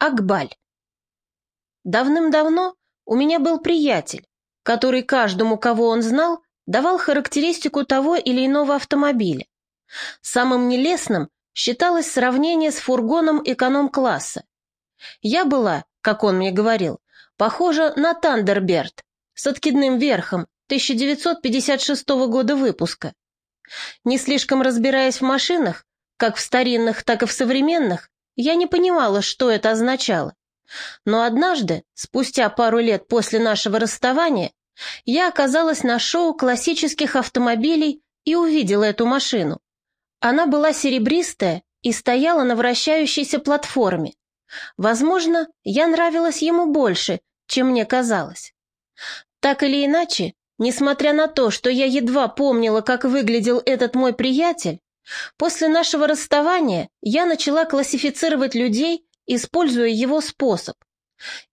Акбаль. Давным-давно у меня был приятель, который каждому, кого он знал, давал характеристику того или иного автомобиля. Самым нелестным считалось сравнение с фургоном эконом-класса. Я была, как он мне говорил, похожа на Тандерберт с откидным верхом 1956 года выпуска. Не слишком разбираясь в машинах, как в старинных, так и в современных, я не понимала, что это означало. Но однажды, спустя пару лет после нашего расставания, я оказалась на шоу классических автомобилей и увидела эту машину. Она была серебристая и стояла на вращающейся платформе. Возможно, я нравилась ему больше, чем мне казалось. Так или иначе, несмотря на то, что я едва помнила, как выглядел этот мой приятель, После нашего расставания я начала классифицировать людей, используя его способ.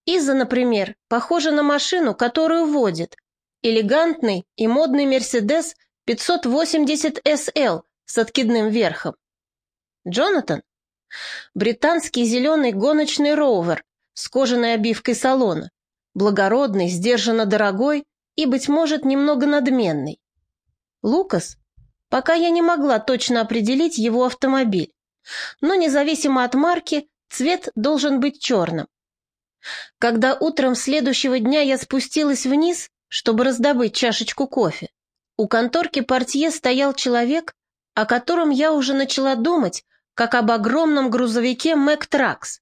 Иза, например, похожа на машину, которую водит. Элегантный и модный Мерседес 580 SL с откидным верхом. Джонатан? Британский зеленый гоночный роувер с кожаной обивкой салона. Благородный, сдержанно дорогой и, быть может, немного надменный. Лукас? Пока я не могла точно определить его автомобиль. Но независимо от марки, цвет должен быть черным. Когда утром следующего дня я спустилась вниз, чтобы раздобыть чашечку кофе, у конторки портье стоял человек, о котором я уже начала думать, как об огромном грузовике Мэк Тракс.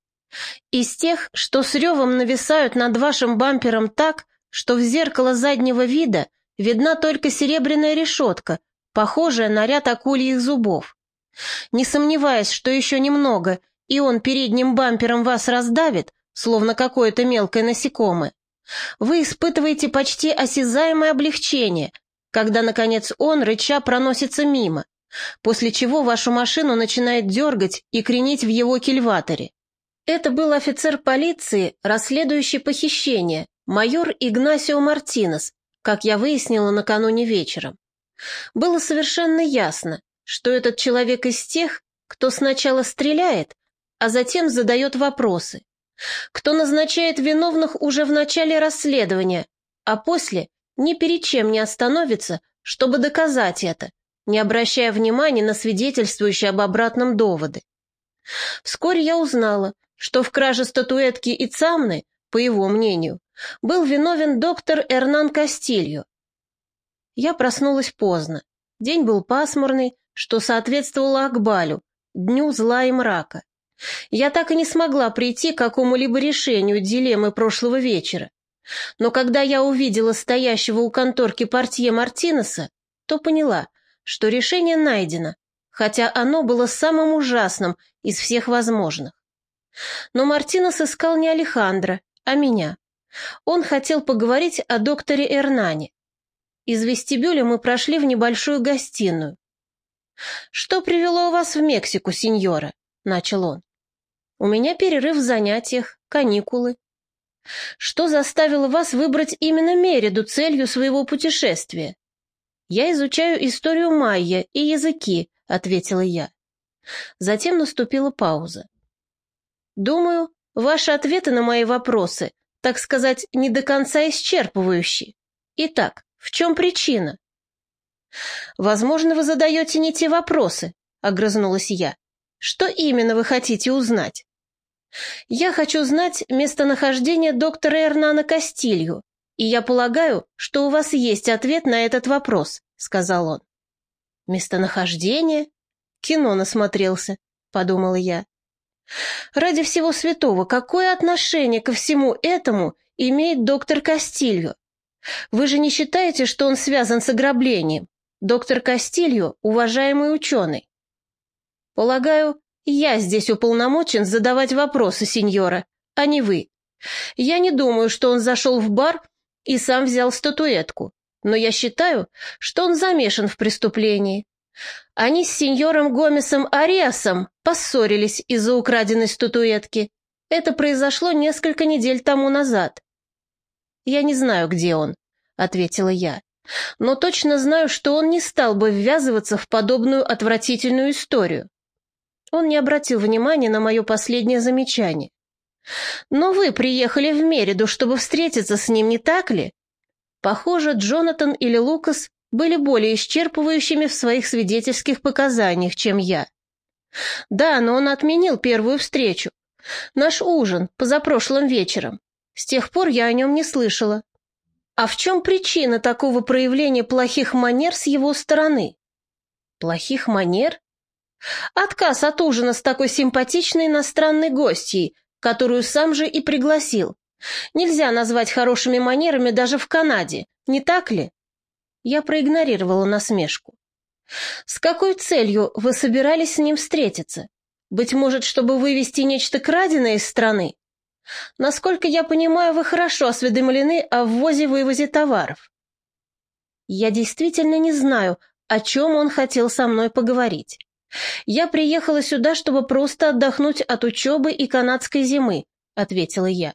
Из тех, что с ревом нависают над вашим бампером так, что в зеркало заднего вида видна только серебряная решетка, похожая на ряд акульих зубов. Не сомневаясь, что еще немного, и он передним бампером вас раздавит, словно какое-то мелкое насекомое, вы испытываете почти осязаемое облегчение, когда, наконец, он, рыча, проносится мимо, после чего вашу машину начинает дергать и кренить в его кильваторе. Это был офицер полиции, расследующий похищение, майор Игнасио Мартинес, как я выяснила накануне вечером. Было совершенно ясно, что этот человек из тех, кто сначала стреляет, а затем задает вопросы, кто назначает виновных уже в начале расследования, а после ни перед чем не остановится, чтобы доказать это, не обращая внимания на свидетельствующие об обратном доводы. Вскоре я узнала, что в краже статуэтки и цамны, по его мнению, был виновен доктор Эрнан Кастильо, я проснулась поздно. День был пасмурный, что соответствовало Акбалю, дню зла и мрака. Я так и не смогла прийти к какому-либо решению дилеммы прошлого вечера. Но когда я увидела стоящего у конторки портье Мартинеса, то поняла, что решение найдено, хотя оно было самым ужасным из всех возможных. Но Мартинес искал не Алехандро, а меня. Он хотел поговорить о докторе Эрнане. Из вестибюля мы прошли в небольшую гостиную. «Что привело вас в Мексику, сеньора?» — начал он. «У меня перерыв в занятиях, каникулы». «Что заставило вас выбрать именно Мериду целью своего путешествия?» «Я изучаю историю майя и языки», — ответила я. Затем наступила пауза. «Думаю, ваши ответы на мои вопросы, так сказать, не до конца исчерпывающие. Итак, в чем причина? Возможно, вы задаете не те вопросы, огрызнулась я. Что именно вы хотите узнать? Я хочу знать местонахождение доктора Эрнана Кастилью, и я полагаю, что у вас есть ответ на этот вопрос, сказал он. Местонахождение? Кино насмотрелся, подумала я. Ради всего святого, какое отношение ко всему этому имеет доктор Кастильо? Вы же не считаете, что он связан с ограблением? Доктор Кастильо – уважаемый ученый. Полагаю, я здесь уполномочен задавать вопросы, сеньора, а не вы. Я не думаю, что он зашел в бар и сам взял статуэтку, но я считаю, что он замешан в преступлении. Они с сеньором Гомесом Ариасом поссорились из-за украденной статуэтки. Это произошло несколько недель тому назад. «Я не знаю, где он», — ответила я. «Но точно знаю, что он не стал бы ввязываться в подобную отвратительную историю». Он не обратил внимания на мое последнее замечание. «Но вы приехали в Мериду, чтобы встретиться с ним, не так ли?» Похоже, Джонатан или Лукас были более исчерпывающими в своих свидетельских показаниях, чем я. Да, но он отменил первую встречу. Наш ужин позапрошлым вечером. С тех пор я о нем не слышала. А в чем причина такого проявления плохих манер с его стороны? Плохих манер? Отказ от ужина с такой симпатичной иностранной гостьей, которую сам же и пригласил. Нельзя назвать хорошими манерами даже в Канаде, не так ли? Я проигнорировала насмешку. С какой целью вы собирались с ним встретиться? Быть может, чтобы вывести нечто краденое из страны? Насколько я понимаю, вы хорошо осведомлены о ввозе-вывозе товаров. Я действительно не знаю, о чем он хотел со мной поговорить. Я приехала сюда, чтобы просто отдохнуть от учебы и канадской зимы, ответила я.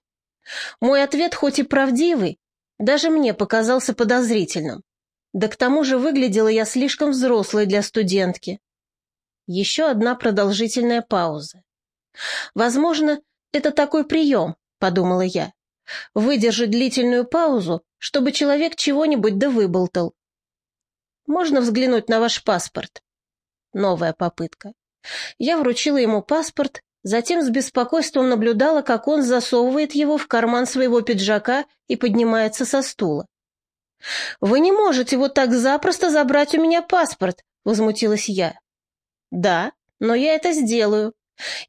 Мой ответ хоть и правдивый, даже мне показался подозрительным. Да к тому же выглядела я слишком взрослой для студентки. Еще одна продолжительная пауза. Возможно, это такой прием, подумала я. Выдержать длительную паузу, чтобы человек чего-нибудь да выболтал. Можно взглянуть на ваш паспорт? Новая попытка. Я вручила ему паспорт, затем с беспокойством наблюдала, как он засовывает его в карман своего пиджака и поднимается со стула. «Вы не можете вот так запросто забрать у меня паспорт», — возмутилась я. «Да, но я это сделаю.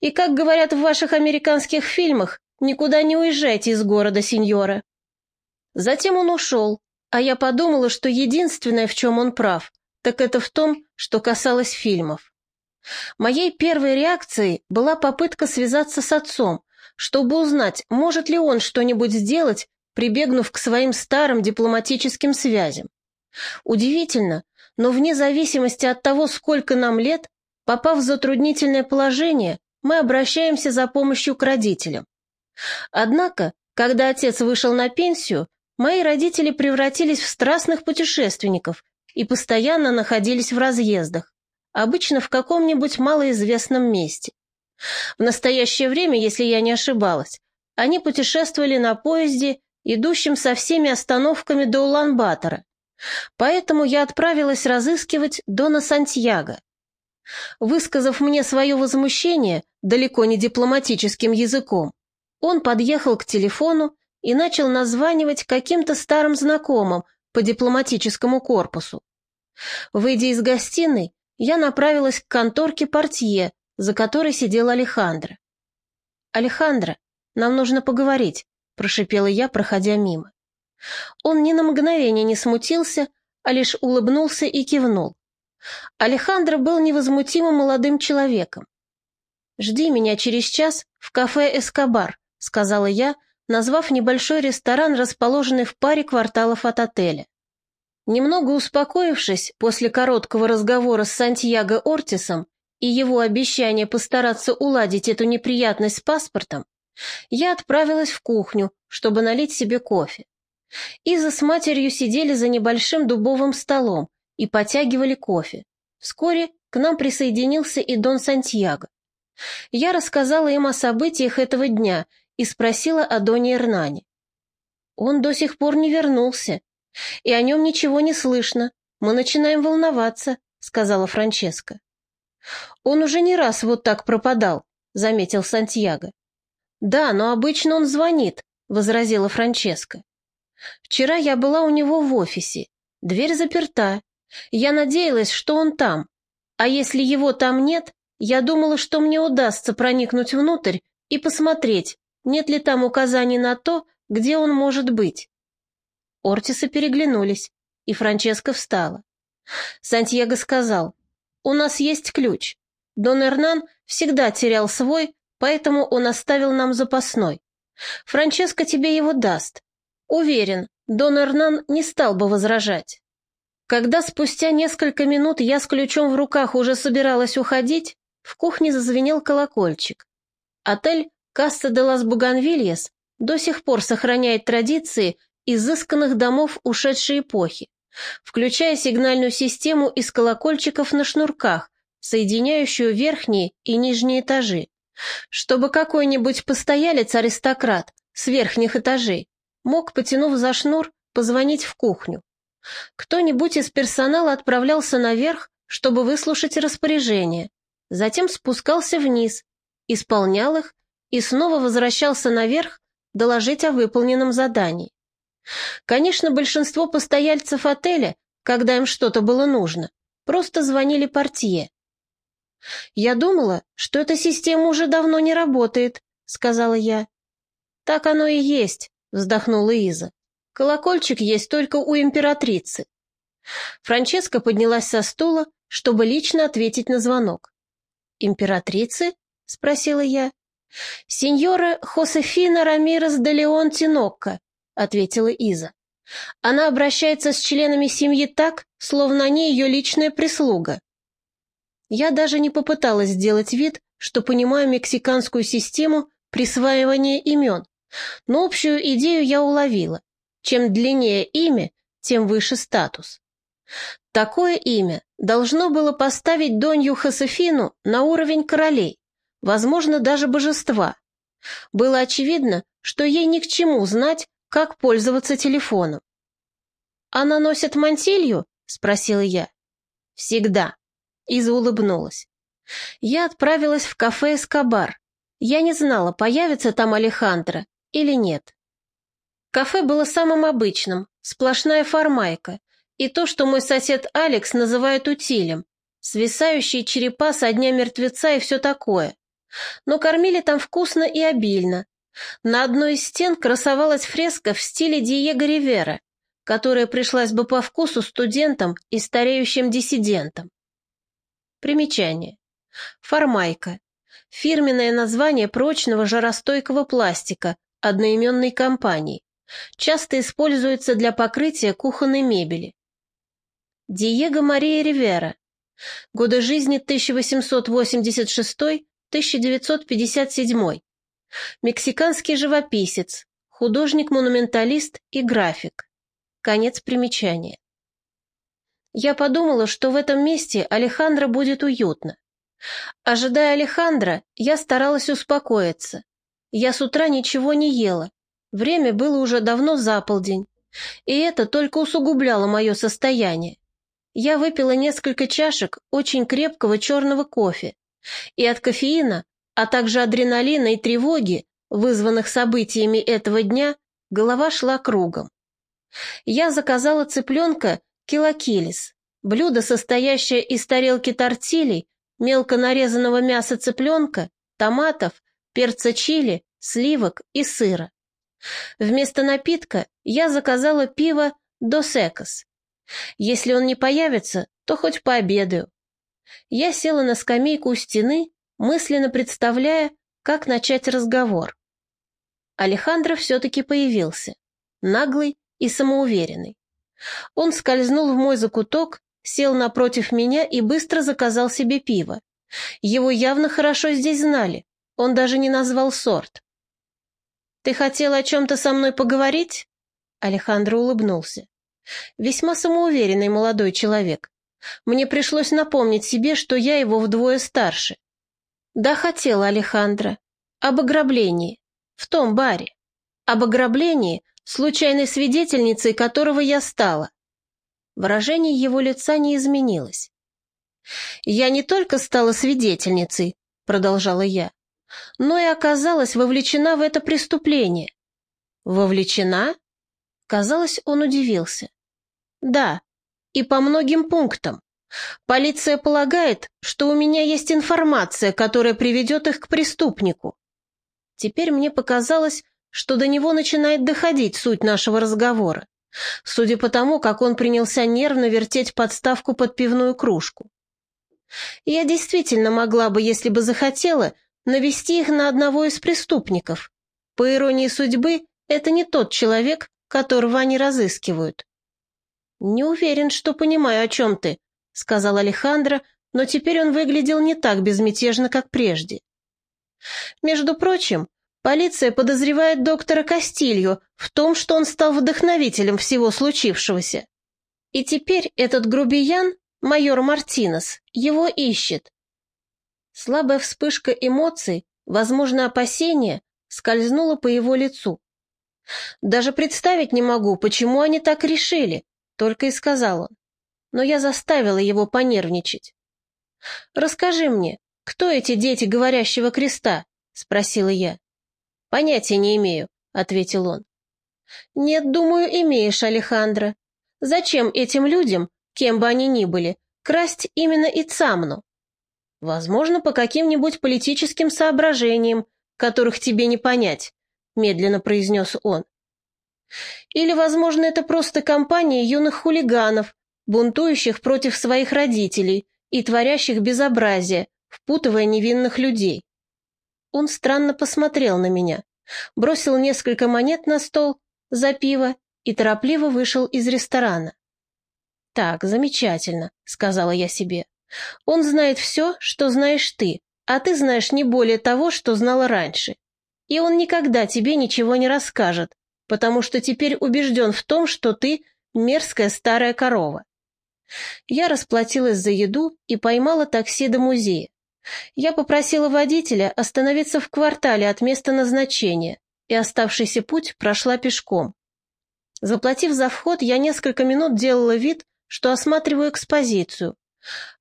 И, как говорят в ваших американских фильмах, никуда не уезжайте из города, сеньора». Затем он ушел, а я подумала, что единственное, в чем он прав, так это в том, что касалось фильмов. Моей первой реакцией была попытка связаться с отцом, чтобы узнать, может ли он что-нибудь сделать, прибегнув к своим старым дипломатическим связям. Удивительно, но вне зависимости от того, сколько нам лет, попав в затруднительное положение, мы обращаемся за помощью к родителям. Однако, когда отец вышел на пенсию, мои родители превратились в страстных путешественников и постоянно находились в разъездах, обычно в каком-нибудь малоизвестном месте. В настоящее время, если я не ошибалась, они путешествовали на поезде идущим со всеми остановками до Улан-Батора. Поэтому я отправилась разыскивать Дона Сантьяго. Высказав мне свое возмущение далеко не дипломатическим языком, он подъехал к телефону и начал названивать каким-то старым знакомым по дипломатическому корпусу. Выйдя из гостиной, я направилась к конторке портье, за которой сидел Алехандро. «Алехандро, нам нужно поговорить», прошипела я, проходя мимо. Он ни на мгновение не смутился, а лишь улыбнулся и кивнул. Алехандро был невозмутимым молодым человеком. «Жди меня через час в кафе «Эскобар», — сказала я, назвав небольшой ресторан, расположенный в паре кварталов от отеля. Немного успокоившись после короткого разговора с Сантьяго Ортисом и его обещания постараться уладить эту неприятность с паспортом, я отправилась в кухню, чтобы налить себе кофе. Иза с матерью сидели за небольшим дубовым столом и потягивали кофе. Вскоре к нам присоединился и Дон Сантьяго. Я рассказала им о событиях этого дня и спросила о Доне Эрнане. Он до сих пор не вернулся, и о нем ничего не слышно. Мы начинаем волноваться, сказала Франческа. Он уже не раз вот так пропадал, заметил Сантьяго. «Да, но обычно он звонит», — возразила Франческа. «Вчера я была у него в офисе. Дверь заперта. Я надеялась, что он там. А если его там нет, я думала, что мне удастся проникнуть внутрь и посмотреть, нет ли там указаний на то, где он может быть». Ортисы переглянулись, и Франческа встала. Сантьяго сказал, «У нас есть ключ. Дон Эрнан всегда терял свой, поэтому он оставил нам запасной. Франческо тебе его даст. Уверен, Дон Эрнан не стал бы возражать. Когда спустя несколько минут я с ключом в руках уже собиралась уходить, в кухне зазвенел колокольчик. Отель «Касса де лас Буганвильяс» до сих пор сохраняет традиции изысканных домов ушедшей эпохи, включая сигнальную систему из колокольчиков на шнурках, соединяющую верхние и нижние этажи Чтобы какой-нибудь постоялец-аристократ с верхних этажей мог, потянув за шнур, позвонить в кухню. Кто-нибудь из персонала отправлялся наверх, чтобы выслушать распоряжение, затем спускался вниз, исполнял их и снова возвращался наверх доложить о выполненном задании. Конечно, большинство постояльцев отеля, когда им что-то было нужно, просто звонили портье. «Я думала, что эта система уже давно не работает», — сказала я. «Так оно и есть», — вздохнула Иза. «Колокольчик есть только у императрицы». Франческа поднялась со стула, чтобы лично ответить на звонок. «Императрицы?» — спросила я. «Сеньора Хосефина Рамирес де Леон Тинокко», — ответила Иза. «Она обращается с членами семьи так, словно они ее личная прислуга». Я даже не попыталась сделать вид, что понимаю мексиканскую систему присваивания имен, но общую идею я уловила. Чем длиннее имя, тем выше статус. Такое имя должно было поставить Донью Хосефину на уровень королей, возможно, даже божества. Было очевидно, что ей ни к чему знать, как пользоваться телефоном. «Она носит мантилью?» — спросила я. «Всегда», Иза улыбнулась. Я отправилась в кафе «Эскобар». Я не знала, появится там Алехандро или нет. Кафе было самым обычным, сплошная формайка, и то, что мой сосед Алекс называет утилем, свисающие черепа со дня мертвеца и все такое. Но кормили там вкусно и обильно. На одной из стен красовалась фреска в стиле Диего Ривера, которая пришлась бы по вкусу студентам и стареющим диссидентам. Примечание. Формайка. Фирменное название прочного жаростойкого пластика одноименной компании. Часто используется для покрытия кухонной мебели. Диего Мария Ривера. Годы жизни 1886-1957. Мексиканский живописец, художник-монументалист и график. Конец примечания. Я подумала, что в этом месте Алехандро будет уютно. Ожидая Алехандро, я старалась успокоиться. Я с утра ничего не ела. Время было уже давно за полдень. И это только усугубляло мое состояние. Я выпила несколько чашек очень крепкого черного кофе. И от кофеина, а также адреналина и тревоги, вызванных событиями этого дня, голова шла кругом. Я заказала цыпленка Килокилис – блюдо, состоящее из тарелки тортилей, мелко нарезанного мяса цыпленка, томатов, перца чили, сливок и сыра. Вместо напитка я заказала пиво «Досекос». Если он не появится, то хоть пообедаю. Я села на скамейку у стены, мысленно представляя, как начать разговор. Алехандро все-таки появился, наглый и самоуверенный. Он скользнул в мой закуток, сел напротив меня и быстро заказал себе пиво. Его явно хорошо здесь знали, он даже не назвал сорт. «Ты хотел о чем-то со мной поговорить?» Алехандро улыбнулся. «Весьма самоуверенный молодой человек. Мне пришлось напомнить себе, что я его вдвое старше». «Да, хотела Алехандро. Об ограблении. В том баре. Об ограблении, случайной свидетельницей которого я стала. Выражение его лица не изменилось. «Я не только стала свидетельницей», — продолжала я, «но и оказалась вовлечена в это преступление». «Вовлечена?» Казалось, он удивился. «Да, и по многим пунктам. Полиция полагает, что у меня есть информация, которая приведет их к преступнику. Теперь мне показалось, что до него начинает доходить суть нашего разговора, судя по тому, как он принялся нервно вертеть подставку под пивную кружку. Я действительно могла бы, если бы захотела, навести их на одного из преступников. По иронии судьбы, это не тот человек, которого они разыскивают. «Не уверен, что понимаю, о чем ты», — сказал Алехандро, но теперь он выглядел не так безмятежно, как прежде. Между прочим, Полиция подозревает доктора Кастилью в том, что он стал вдохновителем всего случившегося. И теперь этот грубиян, майор Мартинес, его ищет. Слабая вспышка эмоций возможно, опасение скользнуло по его лицу. «Даже представить не могу, почему они так решили», — только и сказал он. Но я заставила его понервничать. «Расскажи мне, кто эти дети говорящего креста?» — спросила я. «Понятия не имею», — ответил он. «Нет, думаю, имеешь, Алехандро. Зачем этим людям, кем бы они ни были, красть именно Ицамну? Возможно, по каким-нибудь политическим соображениям, которых тебе не понять», — медленно произнес он. «Или, возможно, это просто компания юных хулиганов, бунтующих против своих родителей и творящих безобразие, впутывая невинных людей. Он странно посмотрел на меня, бросил несколько монет на стол за пиво и торопливо вышел из ресторана. «Так, замечательно», — сказала я себе. «Он знает все, что знаешь ты, а ты знаешь не более того, что знала раньше. И он никогда тебе ничего не расскажет, потому что теперь убежден в том, что ты мерзкая старая корова». Я расплатилась за еду и поймала такси до музея. Я попросила водителя остановиться в квартале от места назначения, и оставшийся путь прошла пешком. Заплатив за вход, я несколько минут делала вид, что осматриваю экспозицию,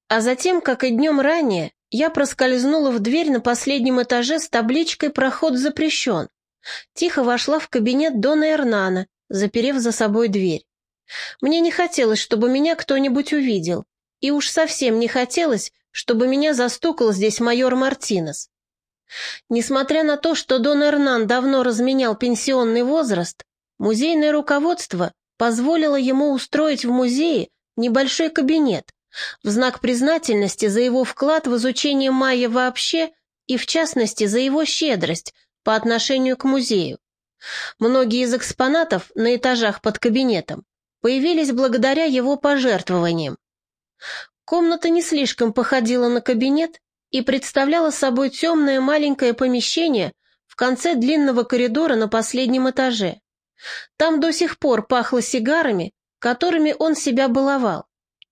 а затем, как и днем ранее, я проскользнула в дверь на последнем этаже с табличкой «Проход запрещен». Тихо вошла в кабинет Дона Эрнана, заперев за собой дверь. Мне не хотелось, чтобы меня кто-нибудь увидел, и уж совсем не хотелось, чтобы меня застукал здесь майор Мартинес. Несмотря на то, что Дон Эрнан давно разменял пенсионный возраст, музейное руководство позволило ему устроить в музее небольшой кабинет в знак признательности за его вклад в изучение майя вообще и, в частности, за его щедрость по отношению к музею. Многие из экспонатов на этажах под кабинетом появились благодаря его пожертвованиям. Комната не слишком походила на кабинет и представляла собой темное маленькое помещение в конце длинного коридора на последнем этаже. Там до сих пор пахло сигарами, которыми он себя баловал,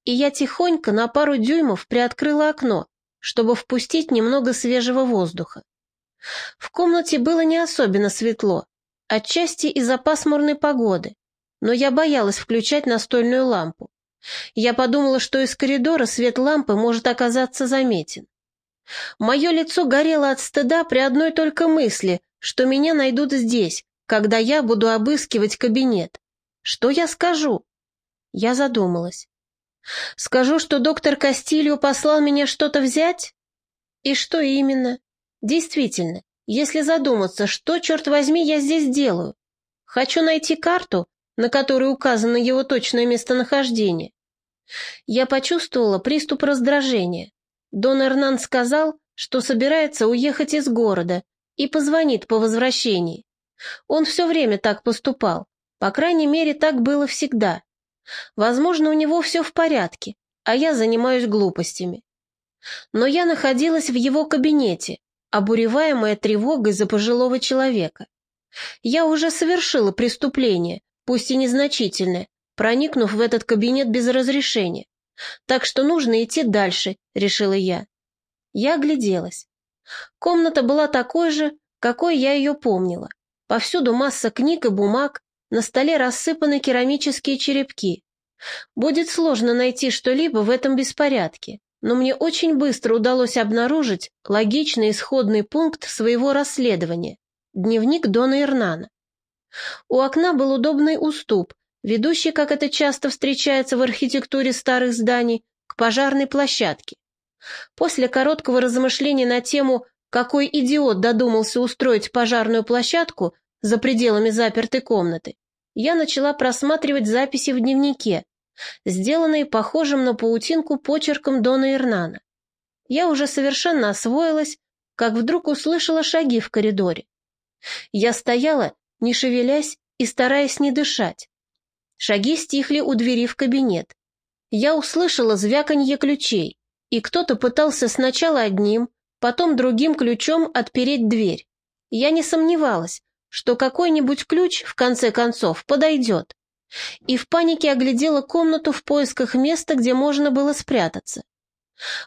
и я тихонько на пару дюймов приоткрыла окно, чтобы впустить немного свежего воздуха. В комнате было не особенно светло, отчасти из-за пасмурной погоды, но я боялась включать настольную лампу. Я подумала, что из коридора свет лампы может оказаться заметен. Мое лицо горело от стыда при одной только мысли, что меня найдут здесь, когда я буду обыскивать кабинет. Что я скажу? Я задумалась. Скажу, что доктор Кастильо послал меня что-то взять? И что именно? Действительно, если задуматься, что, черт возьми, я здесь делаю? Хочу найти карту, на которой указано его точное местонахождение. Я почувствовала приступ раздражения. Дон Эрнан сказал, что собирается уехать из города и позвонит по возвращении. Он все время так поступал, по крайней мере, так было всегда. Возможно, у него все в порядке, а я занимаюсь глупостями. Но я находилась в его кабинете, обуреваемая тревогой за пожилого человека. Я уже совершила преступление, пусть и незначительное, проникнув в этот кабинет без разрешения. Так что нужно идти дальше, решила я. Я огляделась. Комната была такой же, какой я ее помнила. Повсюду масса книг и бумаг, на столе рассыпаны керамические черепки. Будет сложно найти что-либо в этом беспорядке, но мне очень быстро удалось обнаружить логичный исходный пункт своего расследования – дневник Дона Ирнана. У окна был удобный уступ, ведущий, как это часто встречается в архитектуре старых зданий, к пожарной площадке. После короткого размышления на тему «Какой идиот додумался устроить пожарную площадку за пределами запертой комнаты?» я начала просматривать записи в дневнике, сделанные похожим на паутинку почерком Дона Ирнана. Я уже совершенно освоилась, как вдруг услышала шаги в коридоре. Я стояла не шевелясь и стараясь не дышать. Шаги стихли у двери в кабинет. Я услышала звяканье ключей, и кто-то пытался сначала одним, потом другим ключом отпереть дверь. Я не сомневалась, что какой-нибудь ключ, в конце концов, подойдет. И в панике оглядела комнату в поисках места, где можно было спрятаться.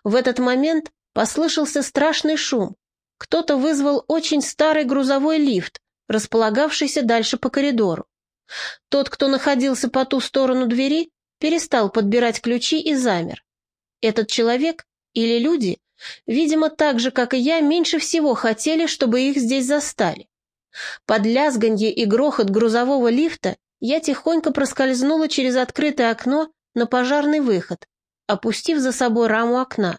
В этот момент послышался страшный шум. кто-то вызвал очень старый грузовой лифт, располагавшийся дальше по коридору. Тот, кто находился по ту сторону двери, перестал подбирать ключи и замер. Этот человек или люди, видимо, так же, как и я, меньше всего хотели, чтобы их здесь застали. Под лязганье и грохот грузового лифта я тихонько проскользнула через открытое окно на пожарный выход, опустив за собой раму окна.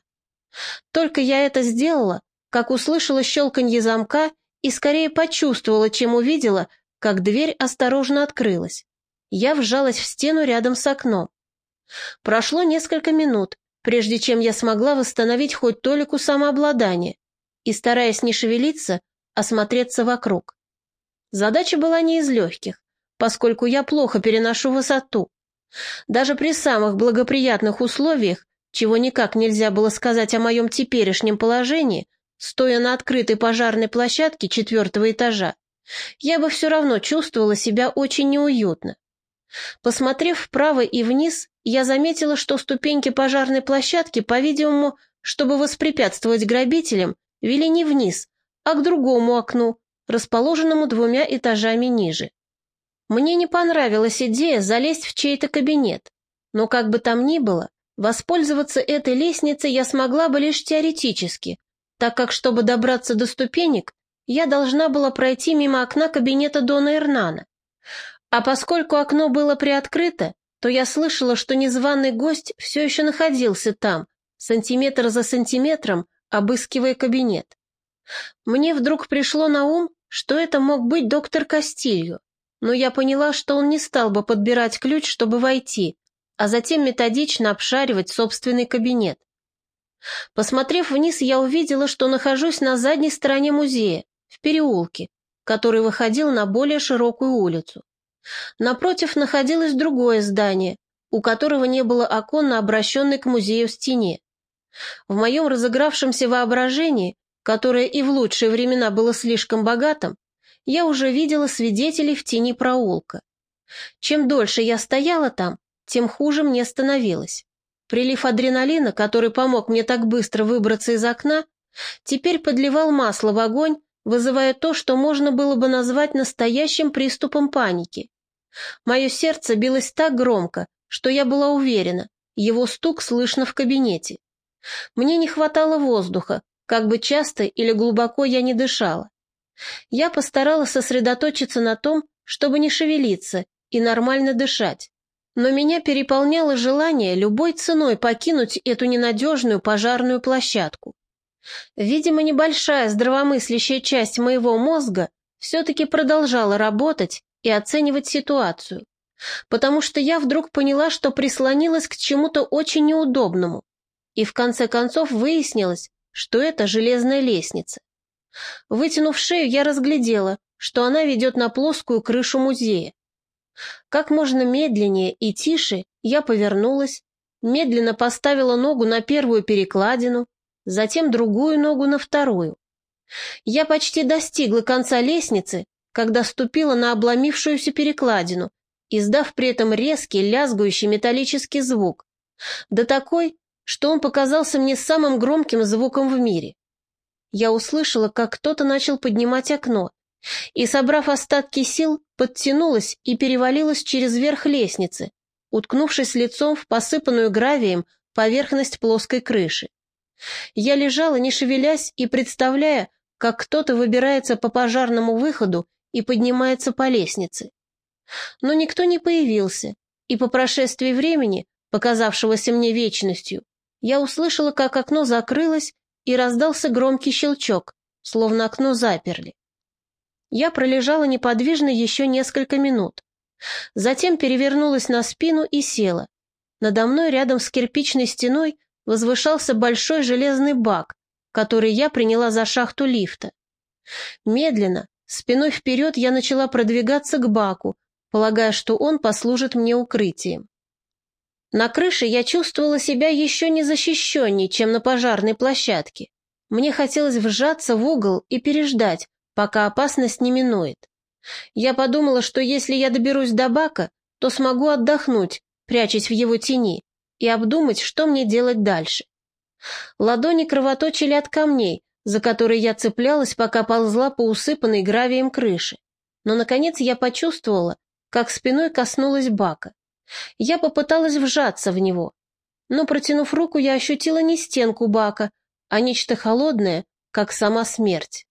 Только я это сделала, как услышала щелканье замка и скорее почувствовала, чем увидела, как дверь осторожно открылась. Я вжалась в стену рядом с окном. Прошло несколько минут, прежде чем я смогла восстановить хоть толику самообладания и, стараясь не шевелиться, осмотреться вокруг. Задача была не из легких, поскольку я плохо переношу высоту. Даже при самых благоприятных условиях, чего никак нельзя было сказать о моем теперешнем положении, стоя на открытой пожарной площадке четвертого этажа, я бы все равно чувствовала себя очень неуютно. Посмотрев вправо и вниз, я заметила, что ступеньки пожарной площадки, по-видимому, чтобы воспрепятствовать грабителям, вели не вниз, а к другому окну, расположенному двумя этажами ниже. Мне не понравилась идея залезть в чей-то кабинет, но как бы там ни было, воспользоваться этой лестницей я смогла бы лишь теоретически, так как, чтобы добраться до ступенек, я должна была пройти мимо окна кабинета Дона Эрнана. А поскольку окно было приоткрыто, то я слышала, что незваный гость все еще находился там, сантиметр за сантиметром, обыскивая кабинет. Мне вдруг пришло на ум, что это мог быть доктор Кастилью, но я поняла, что он не стал бы подбирать ключ, чтобы войти, а затем методично обшаривать собственный кабинет. Посмотрев вниз, я увидела, что нахожусь на задней стороне музея, в переулке, который выходил на более широкую улицу. Напротив находилось другое здание, у которого не было окон на обращенной к музею стене. В моем разыгравшемся воображении которое и в лучшие времена было слишком богатым, я уже видела свидетелей в тени проулка. Чем дольше я стояла там, тем хуже мне становилось. Прилив адреналина, который помог мне так быстро выбраться из окна, теперь подливал масло в огонь, вызывая то, что можно было бы назвать настоящим приступом паники. Мое сердце билось так громко, что я была уверена, его стук слышно в кабинете. Мне не хватало воздуха, как бы часто или глубоко я не дышала. Я постаралась сосредоточиться на том, чтобы не шевелиться и нормально дышать. Но меня переполняло желание любой ценой покинуть эту ненадежную пожарную площадку. Видимо, небольшая здравомыслящая часть моего мозга все-таки продолжала работать и оценивать ситуацию, потому что я вдруг поняла, что прислонилась к чему-то очень неудобному, и в конце концов выяснилось, что это железная лестница. Вытянув шею, я разглядела, что она ведет на плоскую крышу музея. Как можно медленнее и тише я повернулась, медленно поставила ногу на первую перекладину, затем другую ногу на вторую. Я почти достигла конца лестницы, когда ступила на обломившуюся перекладину, издав при этом резкий, лязгающий металлический звук, да такой, что он показался мне самым громким звуком в мире. Я услышала, как кто-то начал поднимать окно, и, собрав остатки сил, подтянулась и перевалилась через верх лестницы, уткнувшись лицом в посыпанную гравием поверхность плоской крыши. Я лежала, не шевелясь, и представляя, как кто-то выбирается по пожарному выходу и поднимается по лестнице. Но никто не появился, и по прошествии времени, показавшегося мне вечностью, я услышала, как окно закрылось, и раздался громкий щелчок, словно окно заперли. Я пролежала неподвижно еще несколько минут. Затем перевернулась на спину и села. Надо мной рядом с кирпичной стеной возвышался большой железный бак, который я приняла за шахту лифта. Медленно, спиной вперед я начала продвигаться к баку, полагая, что он послужит мне укрытием. На крыше я чувствовала себя еще не защищенней, чем на пожарной площадке. Мне хотелось вжаться в угол и переждать, пока опасность не минует. Я подумала, что если я доберусь до бака, то смогу отдохнуть, прячась в его тени, и обдумать, что мне делать дальше. Ладони кровоточили от камней, за который я цеплялась, пока ползла по усыпанной гравием крыше. Но, наконец, я почувствовала, как спиной коснулась бака. Я попыталась вжаться в него, но, протянув руку, я ощутила не стенку бака, а нечто холодное, как сама смерть.